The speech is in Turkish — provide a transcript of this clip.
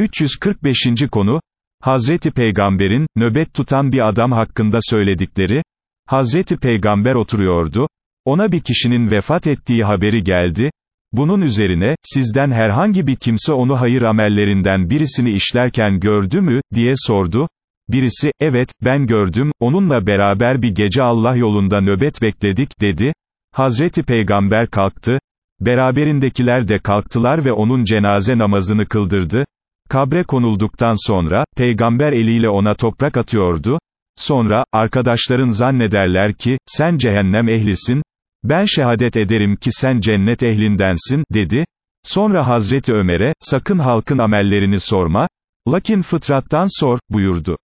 345. konu, Hazreti Peygamber'in, nöbet tutan bir adam hakkında söyledikleri, Hazreti Peygamber oturuyordu, ona bir kişinin vefat ettiği haberi geldi, bunun üzerine, sizden herhangi bir kimse onu hayır amellerinden birisini işlerken gördü mü, diye sordu, birisi, evet, ben gördüm, onunla beraber bir gece Allah yolunda nöbet bekledik, dedi, Hazreti Peygamber kalktı, beraberindekiler de kalktılar ve onun cenaze namazını kıldırdı, Kabre konulduktan sonra, peygamber eliyle ona toprak atıyordu, sonra, arkadaşların zannederler ki, sen cehennem ehlisin, ben şehadet ederim ki sen cennet ehlindensin, dedi, sonra Hazreti Ömer'e, sakın halkın amellerini sorma, lakin fıtrattan sor, buyurdu.